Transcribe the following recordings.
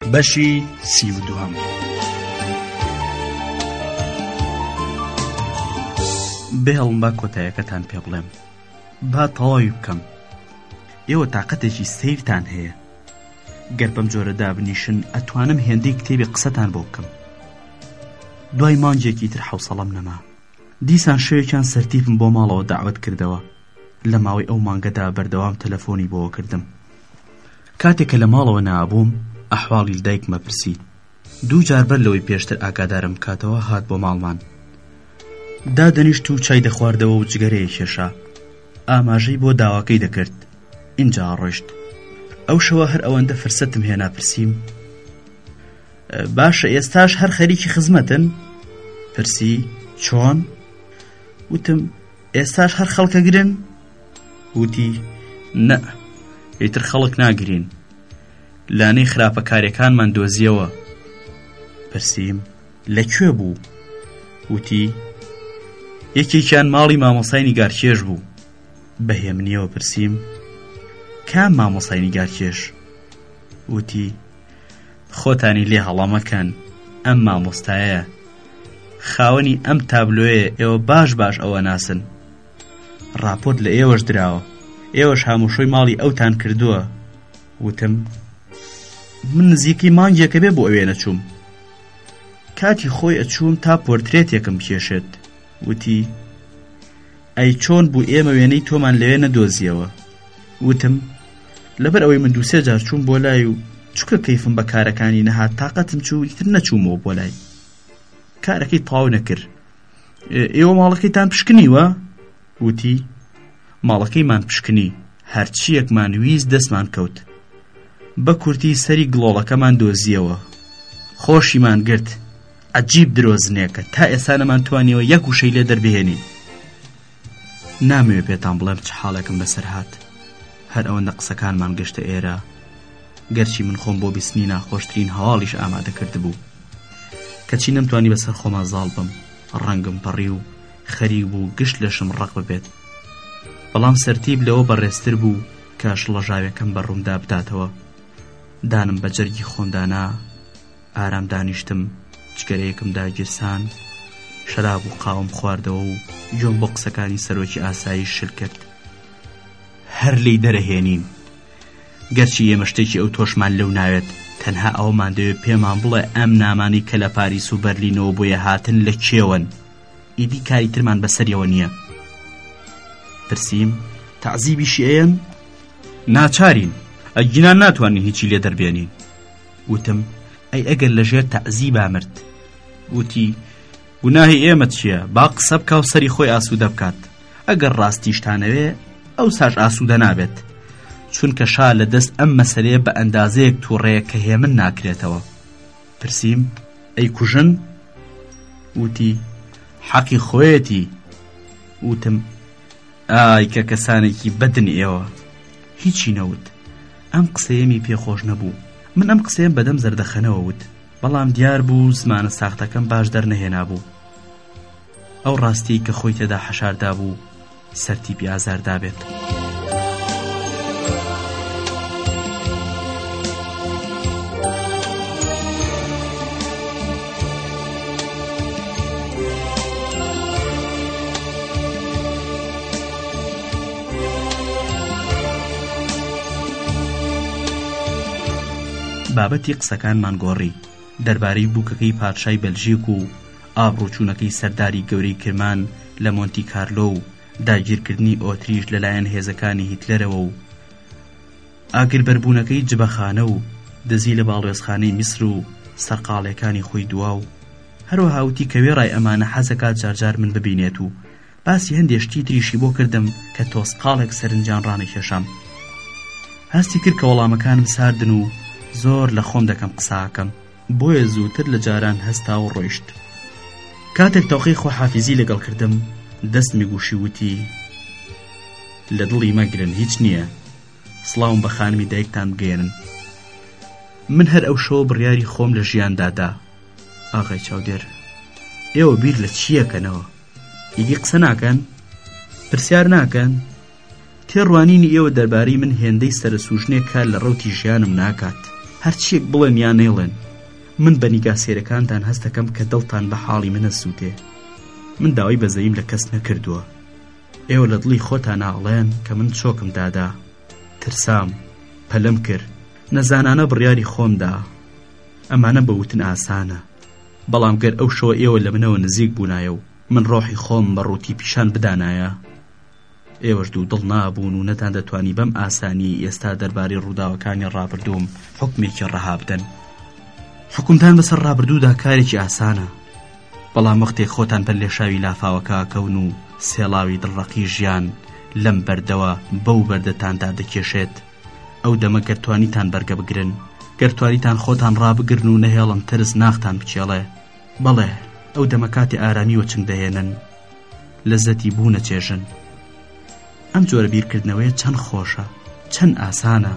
بەشی سی و دووەم. بێڵم با کۆتایەکەتان پێ بڵێم با تەواوی بکەم ئێوە تااقەتێکی سیرتان هەیە گەر بەم جۆرە دابنیشن ئەتوانم هێندەی کتێبی قسەتان بۆ بکەم دوای مانجێکی تر حوسەڵم نەما دیسان شەوێکیان سەرتیپم بۆ ماڵەوە داوت کردەوە لە ماوەی ئەو مانگەدا بەردەوام تەلەفۆنی بۆ کردم کاتێک کە لە ماڵەوە نابووم ئەحواڵی دایکمە پرسی دوو جار بەر لەوەی پێشتر ئاگادارم بکاتەوە هات بۆ ماڵمان دادەنیشت و چای دەخواردەوە و جگەرەیە کێشا ئاماژەی بۆ داواکەی دەکرد ئینجا ڕۆشت ئەو شەوە هەر ئەوەندە فرسەتم هێنا پرسییم باشە ئێستاش هەر خەریکی خزمەتن پرسی چۆن وتم ئێستاش هەر خەڵکە گرن وتی نە ئیتر خەڵک ناگرین لانەی خراپەکارەکانمان دۆزیەوە پرسییم لەکوێ بوو وتی یەکێکیان ماڵی مامۆسای نیگارکێش بوو بە هێمنیەوە پرسییم کام مامۆسای نیگارکێش وتی خۆتانی لێ هەڵەمەکەن ئەم مامۆستایە خاوەنی ئەم تابلۆیە ئێوە باش باش ئەوە ناسن ڕاپۆرت لە ئێوەش دراوە ئێوەش هاموشۆی ماڵی ئەوتان کردووە وتم من نزیکی مانگیەکە بێ بۆ ئەوێ نەچووم کاتی خۆی ئەچووم تا پۆرترێتێکم کێشێت وتی ئەی چۆن بوو ئێمە وێنەی تۆمان لەوێ نەدۆزییەوە؟ وتم، لەبەر ئەوەی من دوو سێ جار چووم بۆ لای و چونکە کەیفم بە کارەکانی نەهات تاقەتم چوو ئیتر نەچوومەوە بۆ لای. کارەکەی تەواو نەکرد. ئێوە ماڵەکەیتان پشکنیوە؟ وتی، ماڵەکەیمان پشکنی، هەرچییەکمان ویست دەستمان کەوت. بە کورتی سەری گڵۆڵەکەمان دۆزییەوە. خۆشیمان گرت. عەجیب درۆزنێکە تا ئێستا نەمان توانیەوە یەک وشەی لێ دەربهێنین نامەوێ پێتان بڵێم چ حاڵێکم بەسەر هاات هەر ئەوەندە قسەکانمان گەشتە ئێرە گەرچی من خۆم بۆ بیستنی ناخۆشترین هەواڵیش ئامادە کرد بوو کەچی نەمتوانی بەسەر خۆما زاڵ بم ڕەنگم پەڕی و خەریک بوو گشت لەشم ڕق ببێت بەڵام سەرتیب لەوە بەڕێزتر بوو کە شڵەژاوێکم بە ڕوومدا بداتەوە دانم بە جەرگی خۆمدانا ئارام دانیشتم جگەرەیەکم داگیرساند شەراب و قاوەم خواردەوە و گوێم بۆ قسەکانی سەرۆکی ئاسایی شل کرد هەر لی دەرەهێنین گەرچی ئێمە شتێکی ئەو تۆشمان لەو ناوێت تەنها ئەومان دەوێت پێمان بڵێ ئەم نامانی کە لە پاریس و بەرلینەوە بۆیە هاتن لە کێوەن ئیدی کاری ترمان بەسەریەوە نییە پرسییم تەعزیبیشی ئەم ناچارین ئەگینا ناتوانین هیچی لێ دەربێنین وتم، ئەی ئەگەر لە ژێر تەعزیبا مرد؟ وتی، گوناهی ئێمە چییە، با قسە بکا و سەری خۆی ئاسوودە بکات، ئەگەر ڕاستیشتانەوێ ئەوساش ئاسوودە نابێت، چونکە شا لە دەست ئەم مەسەلەیە بە ئەندازەیەک تووڕەیە کە هێمن ناکرێتەوە. پرسیم، ئەیکوژن؟ وتی، حەقی خۆیەتی. وتم، ئای کە کەسانێکی بەدن ئێوە! هیچی نەوت. ئەم قسەیەمی پێ خۆش نەبوو. من ئەم قسەیەم بەدەم زەردەخەنەوە وت، بەڵام دیار بوو زمانە ساختەکەم باش دەرنەهێنابوو. ئەو ڕاستیەی کە خۆی تێدا حەشار دابوو سەر تیپی ئازار دابێت. بابەتی قسەکانمان گۆڕی دەربارەی بووکەکەی پادشای بەلژیک و ئابڕوچوونەکەی سەرداری گەورەی کرمان لە مۆنتی کارلۆ و داگیرکردنی ئۆتریش لەلایەن هێزەکانی هیتلەرەوە و ئاگربەربوونەکەی جبەخانە و دزی لە باڵێزخانەی میسر و سەرقاڵیەکانی خۆی دوا و هەروەها وتی کە وێڕای ئەمانە حەزەکات جارجار من ببینێت و باسی هەندێ شتی تریشی بۆ کردم کە تۆسقاڵێک سەرنجیان ڕانەکێشام هەستی کرد کە وەڵامەکانم ساردن و زۆر لە خۆم دەکەم قساکەم بۆیە زووتر لە جاران هەستا و ڕۆیشت کاتێک تەوقەی خۆحافیزی لەگەڵ کردم دەستمی گوشی وتی لە دڵی مەگرن هیچ نییە سڵاوم بە خانمی دایکتان بگەێنن من هەر ئەو شەوە بڕیاری خۆم لە ژیاندادا ئاغای چاودێر ئێوە بیر لە چییەکەنەوە ئیدی قسە ناکەن پرسیار ناکەن تێڕوانینی ئێوە دەربارەی من هێندەی سەرسوژنێک کار لە ڕەوتی ژیانم ناکات هەرچیەک بڵێم یان نێڵێن من بە نیگا سێرەکانتان هەستەکەم کە دڵتان بە حاڵی منە سووتێ من داوای بەزەیم لە کەس نەکردووە ئێوە لە دڵی خۆتان ناڵێن کە من چۆکم دادا ترسام پەلم کرد نەزانانە بڕیاری خۆمدا ئەمانە بەوتن ئاسانە بەڵام گەر ئەو شەوە ئێوە لە منەوە نزیک بوونایە و من ڕۆحی خۆم بە ڕووتی پیشان بدانایە ئێوەش دوو دڵ نابوون و نەتان دەتوانی بەم ئاسانی ئێستا دەربارەی ڕووداوەکانی ڕابردووم حکمێکی ڕەها بدەن حکومتان بەسەر ڕابردوودا کارێکی ئاسانە بەڵام وەختێک خۆتان بەر لێشاوی لافاوەکە کەون و سێڵاوی دڵڕەقی ژیان لەم بەردەوە بەو بەردەتاندا دەکێشێت ئەو دەمە گەر توانیتان بەرگە بگرن گەر توانیتان خۆتان ڕابگرن و نەهێڵن ترس ناختان بچێڵێ بەڵێ ئەو دەمە کاتی ئارامی وەچنگ دەهێنن لەزەتی بوونە چێژن ئەم جۆرە بیرکردنەوەیە چەند خۆشە چەند ئاسانە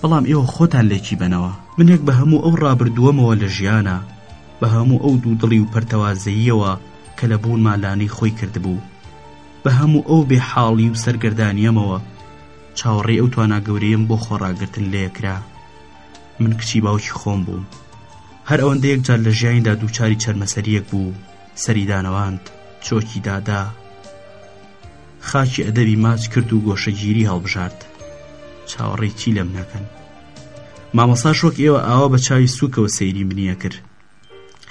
بەڵام ئێوە خۆتان لێکی بنەوە منێک بە هەموو ئەو ڕابردووەمەوە لە ژیانە بە هەموو ئەو دوو دڵی و پەرتەوازەییەوە کە لە بوونمالانەی خۆی کردبوو بە هەموو ئەو بێ حاڵی و سەرگردانیەمەوە چاوەڕێی ئەو توانا گەورەیەم بۆ خۆڕاگرتن لێ کرا من کچی باوکی خۆم بووم هەر ئەوەندە یەکجار لە ژیانیدا دووچاری چەرمەسەریەک بوو سەری دانەواند چۆکی دادا خاچی ئەدەبی ماچ کرد و گۆشەگیری هەڵبژارد چاوەڕێی چی لەم نەکەن مامەسا شۆک ئێوە ئاوا بە چاوی سوکەوە سەیری منیە کرد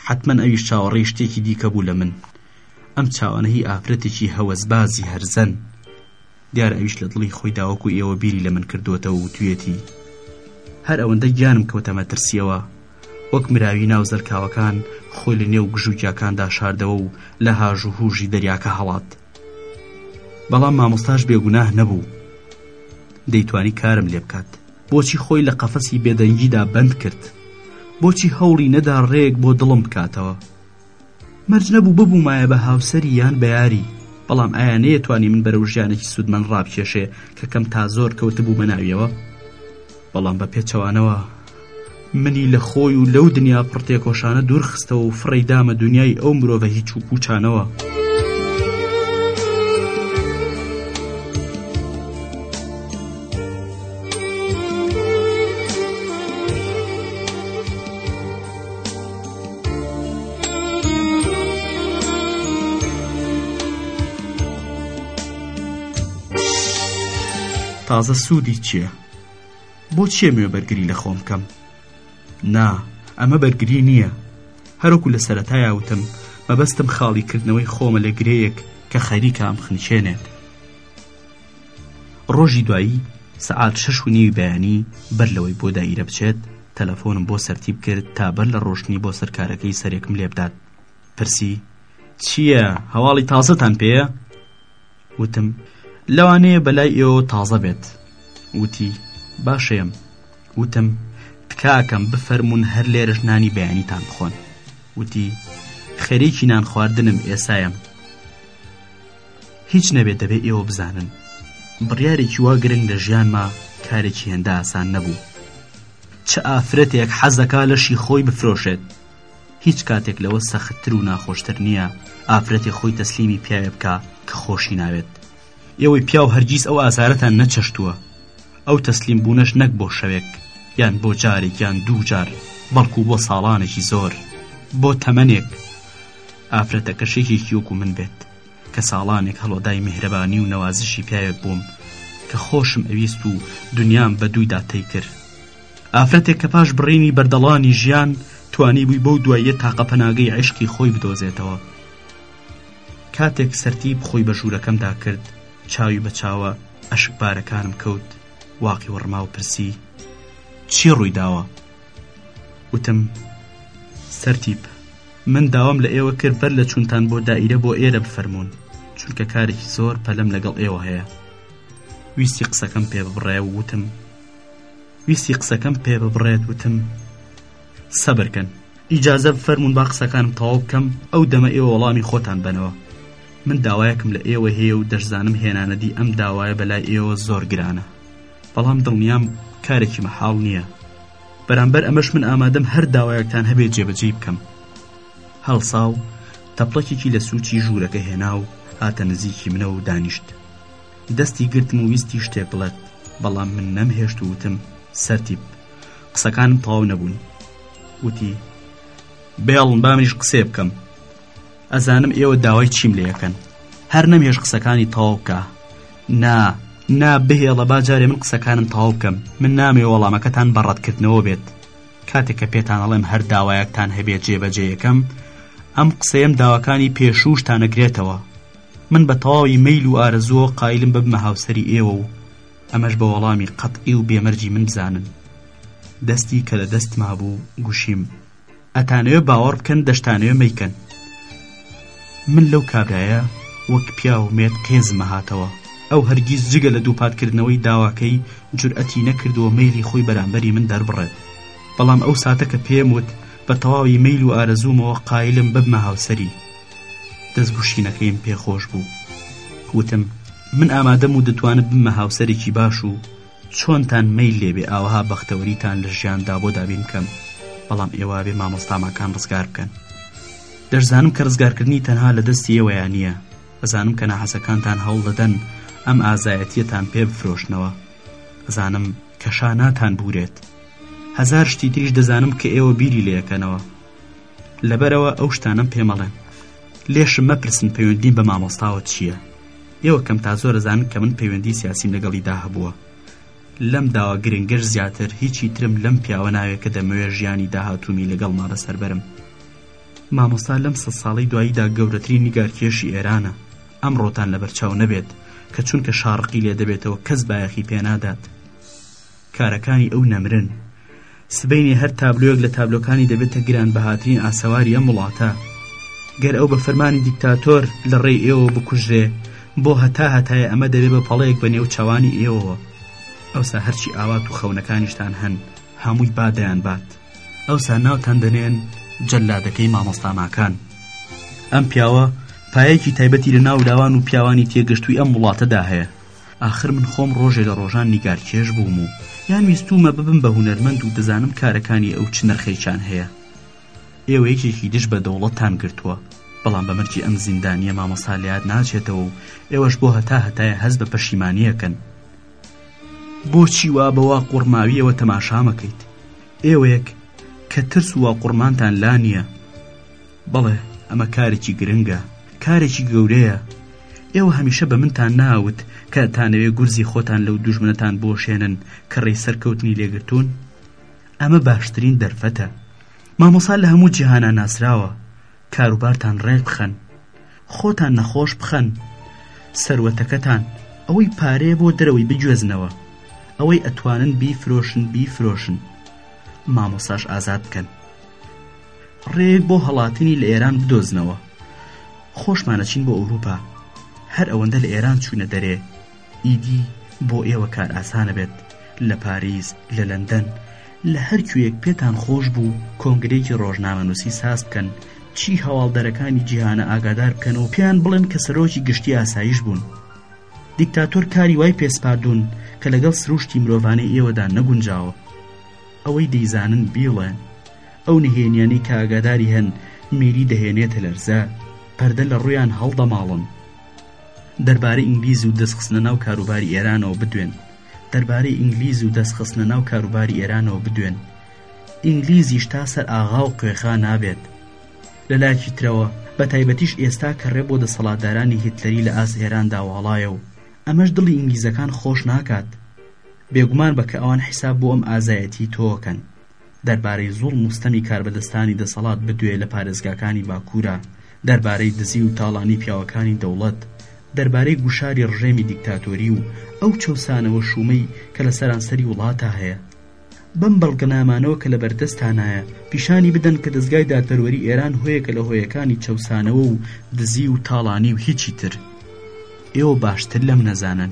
حتمما ئەویش چاوەڕێی شتێکی دیکە بوو لە من ئەم چاوانە هی ئافرەتێکی هەوەزبازی هەرزەن دیارە ئەویش لە دڵی خۆیدا وەکو ئێوە بیری لە من کردووەتەوە و توێتی هەر ئەوەندە گیانم کەوتە مەترسیەوە وەک مراوی ناو زەرکاوەکان خۆی لە نێو گژوگیاکاندا شاردەوە و لە هاژ و هوژی دەریاکە هەڵات بەڵام مامۆستاش بێگوناه نەبوو دەیتوانی کارم لێ بکات بۆچی خۆی لە قەفەسی بێدەنگیدا بند کرد بۆچی هەوڵی نەدا ڕێک بۆ دڵم بکاتەوە مەرج نەبوو ببوومایە بە هاوسەری یان بە یاری بەڵام ئایا نەیەتوانی من بەرەو ژیانێکی سوودمەند ڕابکێشێ کە کەم تا زۆر کەوتبوومە ناویەوە بەڵام بە پێچەوانەوە منی لە خۆی و لەو دنیا پڕتێکۆشانە دوورخستەوە و فڕی دامە دنیای ئەو مرۆڤە هیچ و پوچانەوە. تازە سوودی چییە؟ بۆ چیە مێ بەرگری لە خۆم کەم؟ نا ئەمە بەرگری نییە هەرۆکو لە سەرەتایە وتم مەبەستم خاڵیکردنەوەی خۆمە لە گرەیەک کە خەریکە ئەم خنچێنێت ڕۆژی دوایی سەعات شەش و نیوی بەیانی بەر لەوەی بۆ دایرە بچێت تەلەفۆنم بۆ سەرتیب کرد تا بەر لە ڕۆشتنی بۆ سەرکارەکەی سەرێکم لێبدات پرسی چییە هەواڵی تازەتان پێەیە وتم لەوانەیە بەلای ئێوە تازە بێت وتی باشەیەم وتم تکاکەم بفەرمونون هەر لێرەش نانی بەیانیتان بخۆن وتی خەریکی نان خواردنم ئێسایم هیچ نەبێت دەبێ ئێوە بزانن بڕیارێکی وا گرنگ لە ژیانما کارێکی هێندە ئاسان نەبوو چ ئافرەتێک حەزەکە لەشی خۆی بفرۆشێت هیچ کاتێک لەوە سەختتر و ناخۆشتر نییە ئافرەتی خۆی تەسلیمی پیاوێ بکە کە خۆشی ناوێت ئێوەی پیاو هەرگیز ئەو ئازارەتان نەچەشتووە ئەو تەسلیم بوونەش نەک بۆ شەوێک یان بۆ جارێک یان دوو جار بەڵکو بۆ ساڵانێکی زۆر بۆ تەمەنێک ئافرەتە کەشێکێکی وەکو من بێت کە ساڵانێک هەڵۆدای میهرەبانی و نەوازشی پیاوێک بووم کە خۆشم ئەویست و دنیام بە دووی داتەی کرد ئافرەتێک کە پاش بڕینی بەردەڵانی ژیان توانی بووی بەو دواییە تاقە پەناگەی عشقی خۆی بدۆزێتەوە کاتێک سەرتی بخۆی بە ژوورەکەمدا کرد چاوی بە چاوە ئەشک بارەکانم کەوت واقی وڕما و پرسی چی ڕووی داوە وتم سەرتیپ من داوام لە ئێوە کرد بەر لە چونتان بۆ دائیرە بۆ ئێرە بفەرموون چونکە کارێکی زۆر پەلەم لەگەڵ ئێوە هەیە ویستی قسەکەم پێ ببڕێ و وتم ویستی قسەکەم پێ ببڕێت وتم سەبرکەن ئیجازە بفەرمونون با قسەکانم تەواو بکەم ئەو دەمە ئێوە وەڵامی خۆتان بنەوە من داوایەکم لە ئێوە هەیە و دەشزانم هێنانەدی ئەم داوایە بەلای ئێوە زۆر گرانە بەڵام دڵنیام کارێکی مەحاڵ نییە بەرامبەر ئەمەش من ئامادەم هەر داوایەکتان هەبێت جێبەجێی بکەم هەڵسا و تەپڵەکێکی لە سوچی ژوورەکە هێنا و هاتە نزیکی منە و دانیشت دەستی گرتم و ویستی شتێک بڵێت بەڵام من نەم هێشت وتم سەرتیب قسەکانم تەواو نەبوون وتی بێڵم بامنیش قسێ بکەم ئەزانم ئێوە داوای چیم لێ یەکەن هەر نەمێش قسەکانی تەواو بکە نا نا بهێڵە با جارێ من قسەکانم تەواو بکەم من نامێ وەڵامەکەتان بەڕەتکردنەوە بێت کاتێک کە پێتان هەڵێم هەر داوایەکتان هەبێت جێبەجێ یەکەم ئەم قسەیەم داواکانی پێشووشتانەگرێتەوە من بە تەواوی میل و ئارەزووە قایلم ببمە هاوسری ئێوە و ئەمەش بە وەڵامی قەتعی و بێمەرجی من بزانن دەستی کە لە دەستما بوو گوشیم ئەتانەوێ باوەڕ بکەن دەشتانەوێ مەیکەن من لەو کابرایە وەک پیاو مێت قێزمە هاتەوە ئەو هەرگیز جگە لە دووپاتکردنەوەی داواکەی جورئەتی نەکردووە مەیلی خۆی بەرامبەری من دەربڕێت بەڵام ئەو ساتە کە پێم وت بە تەواوی مەیل و ئارەزوومەوە قایلم ببمە هاوسەری دەستگوشینەکەیم پێخۆش بوو وتم من ئامادەم و دەتوانم بمە هاوسەرێکی باش و چۆنتان مەیل لێبێ ئاوەها بەختەوەریتان لە ژیاندا بۆ دابین بکەم بەڵام ئێوابێ مامۆستاماکان ڕزگار بکەن دەشزانم کە ڕزگارکردنی تەنها لە دەستی ئێوەیان نییە ئەزانم کە ناحەسەکانتان هەوڵ دەدەن ئەم ئازایەتیەتان پێ بفرۆشنەوە ئەزانم کەشاناتان بورێت هەزار شتی تریش دەزانم کە ئێوە بیری لێەکەنەوە لەبەرەوە ئەو شتانم پێمەڵێن لێشم مەپرسن پەیوەندیم بە مامۆستاوە چییە ئێوە کەم تا زۆر زان کە من پەیوەندی سیاسیم لەگەڵیدا هەبووە لەم داوا گرنگەش زیاتر هیچی ترم لەم پیاوە ناوێ کە دەمەوێ ژیانی داهاتومی لەگەڵ ما بەسەربەرم مامۆستا لەم سە ساڵی دواییدا گەورەترین نیگارکێشی ئێرانە ئەمڕۆتان لەبەرچاو نەبێت کە چونکە شاڕقی لێ دەبێتەوە کەس بایەخی پێنادات کارەکانی ئەو نەمرن. سبەینێ هەر تابلۆیەک لە تابلۆکانی دەبێتە گرانبەهاترین ئاسەواری ئەم وڵاتە. گەر ئەو بە فەرمانی دیکتاتۆر لە ڕێی ئێوە بکوژرێ، بۆ هەتا هەتایە ئەمە دەبێ بە پەڵەیەک بە نێو چاوانی ئێوەوە. ئەوسا هەرچی ئاوات و خەونەکانیشتان هەن، هەمووی با دەیانبات. ئەوسا ناوتان دەنێن جەللادەکەی مامۆستا ماکان. ئەم پیاوە پایەیەکی تایبەتی لە ناو لاوان و پیاوانی تێگەشتووی ئەم وڵاتەدا هەیە. ئاخر من خۆم ڕۆژێ لە ڕۆژان نیگارکێش بووم و یان ویستومە ببم بە هونەرمەند و دەزانم کارەکانی ئەو چ نرخێکیان هەیە ئێوە یەکێکی دژ بە دەوڵەتتان گرتووە بەڵام بە مەرجی ئەم زیندانیە مامۆستا لەیاد ناچێتەوە و ئێوەش بۆ هەتا هەتایە هەست بە پەشیمانیەکەن بۆچی وا بەوا قوڕماویەوە تەماشامەکەیت ئێوەیەک کە ترس و قڕمانتان لا نییە بەڵێ ئەمە کارێکی گرنگە کارێکی گەورەیە ئێوە هەمیشە بە منتان ناوت کە تانەوێ گورزی خۆتان لەو دوژمنەتان بۆشێنن کە ڕێی سەرکەوتنی لێگرتوون ئەمە باشترین دەرفەتە مامۆسا لە هەموو جیهانە ناسراوە کاروبارتان ڕێک بخەن خۆتان نەخۆش بخەن سەروەتەکەتان ئەوەی پارەیە بۆ دەرەوەی بگوێزنەوە ئەوەی ئەتوانن بیفرۆشن بیفرۆشن مامۆساش ئازاد بکەن ڕێیەک بۆ هەڵاتنی لە ئێران بدۆزنەوە خۆشمانەچین بۆ ئەوروپا هەر ئەوەندە لە ئێران چوونە دەرێ ئیدی بۆ ئێوە کار ئاسانە بێت لە پاریس لە لەندەن لە هەرکوێک پێتان خۆش بوو کۆنگرێکی ڕۆژنامەنووسی ساز بکەن چی هەواڵدەرەکانی جیهانە ئاگادار بکەن و پێیان بڵێن کە سەرۆکی گشتی ئاسایش بوون دیکتاتۆر کاری وای پێسپاردوون کە لەگەڵ سروشتی مرۆڤانەی ئێوەدا نەگونجاوە ئەوەی دەیزانن بیڵێن. ئەو نهێنیانەی کە ئاگاداری هەن میری دەهێنێتە لەرزە، پەردە لە ڕوویان هەڵدەماڵن. دەربارەی ئینگلیز و دەستخستنە ناو کاروباری ئێرانەوە بدوێن. دەربارەی ئینگلیز و دەستخستنە ناو کاروباری ئێرانەوە بدوێن. ئینگلیزیش تا سەر ئاغا و قوێخا نابێت. لە لایەکی ترەوە، بە تایبەتیش ئێستا کە ڕێ بۆ دەسەڵاتدارانی هیتلەری لە ئاست ئێراندا واڵایە و ئەمەش دڵی ئینگلیزەکان خۆش ناکات، بێگومان بە کە ئەوان حیساب بۆ ئەم ئازایەتی تۆکەن دەربارەی زوڵم و ستەمی کاربەدەستانی دەسەڵات بدوێ لە پارێزگاکانی باکورە دەربارەی دزی و تاڵانی پیاوەکانی دەوڵەت دەربارەی گوشاری ڕژێمی دیکتاتۆری و ئەو چەوسانەوە شومەی کە لە سەرانسەری وڵاتا هەیە بەم بەڵگەنامانەوە کە لە بەردەستانایە پیشانی بدەن کە دەزگای دادپەروەری ئێران هۆیەکە لە هۆیەکانی چەوسانەوە و دزی و تاڵانی و هیچی تر ئێوە باشتر لەم نەزانن.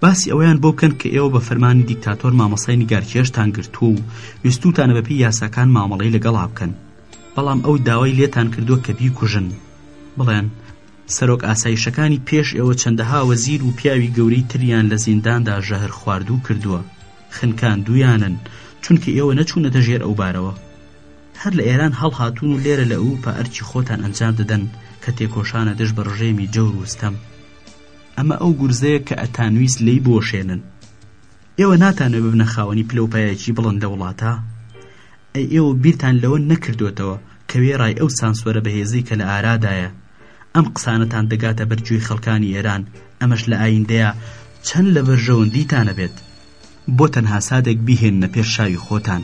باسی ئەوەیان بۆ بکەن کە ئێوە بە فەرمانی دیکتاتۆر مامەسای نیگارکێشتان گرتووە و ویستوتانە بەپی یاساکان مامەڵەی لەگەڵا بکەن بەڵام ئەو داوای لێتان کردووە کە بیکوژن بڵێن سەرۆک ئاسایشەکانی پێش ئێوە چەندەها وەزیر و پیاوی گەورەی تریان لە زینداندا ژەهر خواردوو کردووە خنکان دوویانن چونکە ئێوە نەچوونەتە ژێر ئەو بارەوە هەر لە ئێران هەڵهاتون و لێرە لە ئەوروپا ئەرکی خۆتان ئەنجام دەدەن کە تێکۆشانە دژ بە ڕژێمی جەور وستەم ئەمە ئەو گورزەیە کە ئەتانویست لێی بوەشێنن ئێوە ناتانە ببنە خاوەنی پلەوپایەکی بڵند لە وڵاتە ئەی ئێوە بیرتان لەوە نەکردوێتەوە کە وێڕای ئەو سانسۆرە بەهێزەی کە لە ئارادایە ئەم قسانەتان دەگاتە بەر گوێی خەڵکانی ئێران ئەمەش لە ئایندەیە چەند لە بەرژەوەندیتانە بێت بۆ تەنها سادێک بیهێنە پێش شاوی خۆتان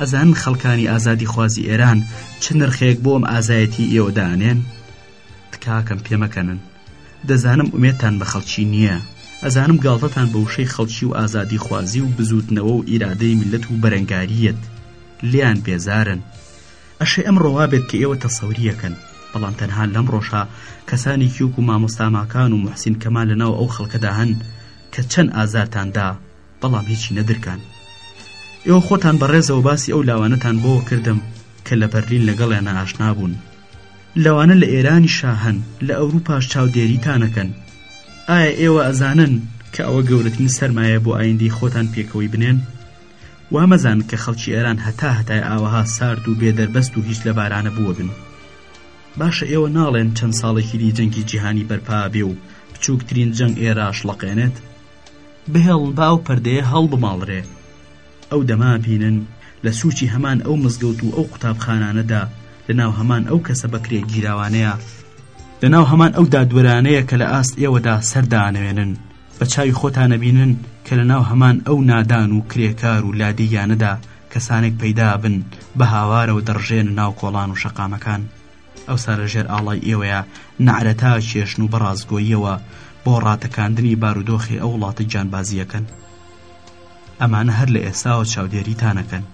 ئەزانن خەڵکانی ئازادی خوازی ئێران چ نرخێک بۆم ئازایەتی ئێوە دانێن؟ تکاکەم پێ مەکەنن دەزانم ئومێدتان بە خەڵکی نییە ئەزانم گاڵتەتان بە وشەی خەڵکی و ئازادی خوازی و بزوتنەوە و ئیرادەی میللەت و بەرەنگاریەت لێیان بێزارن ئەشێ ئەمڕۆ وابێت کە ئێوە تەسەوریەکەن بەڵام تەنها لەمڕۆشا کەسانێکی وەکو مامۆستا ماکان و موحسین کەمال لەناو ئەو خەڵکەدا هەن کە چەند ئازارتان دا بەڵام هیچی نەدرکان ئێوە خۆتان بەڕێزەوە باسی ئەو لاوانەتان بۆ کردم کە لە بەرلین لەگەڵیانە ئاشنا بوون لەوانە لە ئێرانیشا هەن لە ئەوروپاش چاودێریتانەکەن ئایا ئێوە ئەزانن کە ئەوە گەورەترین سەرمایە بۆ ئایندەی خۆتان پێکەوەی بنێن وا مەزانن کە خەڵکی ئێران هەتا هەتایە ئاوەها سارد و بێ دەربەست و هیچ لەبارانە بووەبن باشە ئێوە ناڵێن چەند ساڵێکی دی جەنگی جیهانی بەرپا بێ و بچووکترین جەنگ ئێرا شڵەقێنێت بهێڵن با ئەو پەردەیە هەڵبماڵرێ ئەو دەمە ئەبینن لە سووچی هەمان ئەو مزگەوت و ئەو قوتابخانانەدا، لە ناو هەمان ئەو کەسە بەکرێگیراوانەیە، لە ناو هەمان ئەو دادوەرانەیە کە لە ئاست ئێوەدا سەر دانەوێنن، بە چاوی خۆتان ئەبینن کە لە ناو هەمان ئەو نادان و کرێکار و لادێییانەدا کەسانێک پەیدا ئەبن بە هاوارەوە دەڕژێنە ناو کۆڵان و شەقامەکان. ئەوسا لە ژێر ئاڵای ئێوەیە نەعرەتا ئەکێشن و بە ڕاستگۆییەوە بۆ ڕاتەکاندنی بارودۆخی ئەو وڵاتە گیانبازی ئەکەن. ئەمانە هەر لە ئێستاوە چاودێریتانەکەن،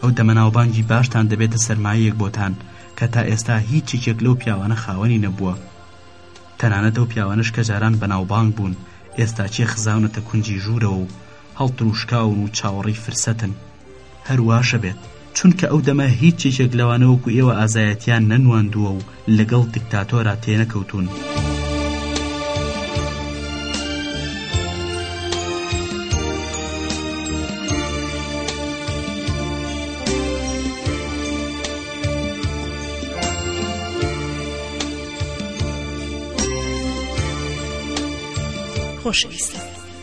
ئەو دەمە ناوبانگی باشتان دەبێتە سەرمایەیەک بۆتان کە تا ئێستا هیچ یەکێک لەو پیاوانە خاوەنی نەبووە. تەنانەت ئەو پیاوانەش کە جاران بەناوبانگ بوون، ئێستا چێ خزاونەتە کونجی ژوورەوە و هەڵترووشکاون و چاوەڕێی فرسەتن. هەر واشە بێت. چونکە ئەو دەمە هیچ یەکێک لەوانە وەکو ئێوە ئازایەتیان نەنواندووە و لەگەڵ دیکتاتۆرا تێنەکەوتوون.